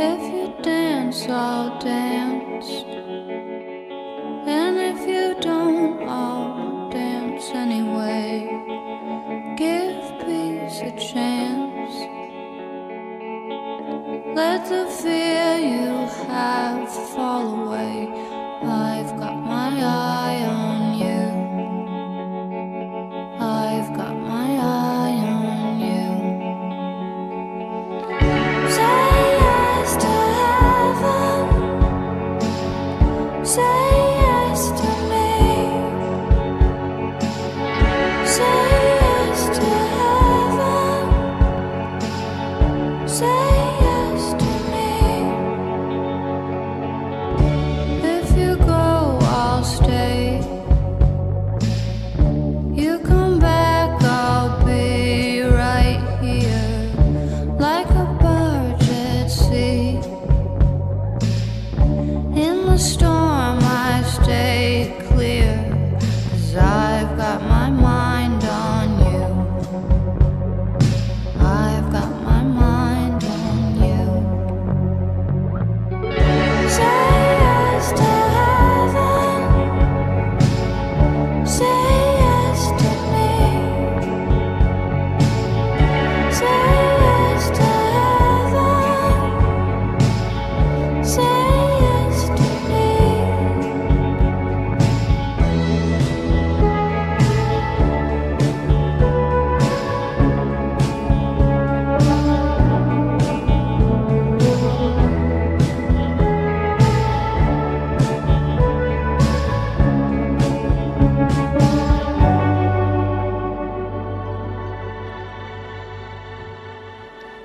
If you dance, I'll dance. And if you don't, I'll dance anyway. Give peace a chance. Let the fear you have fall away. I've got my eye 谁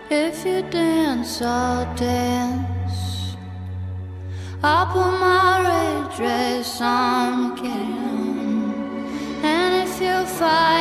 If you dance, I'll dance. I'll put my red dress on, on. And if you fight.